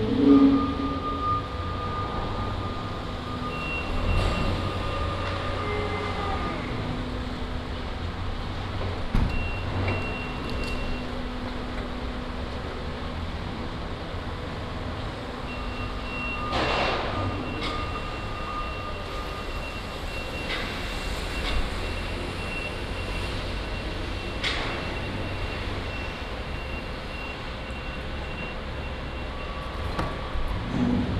Mm-hmm. Amen.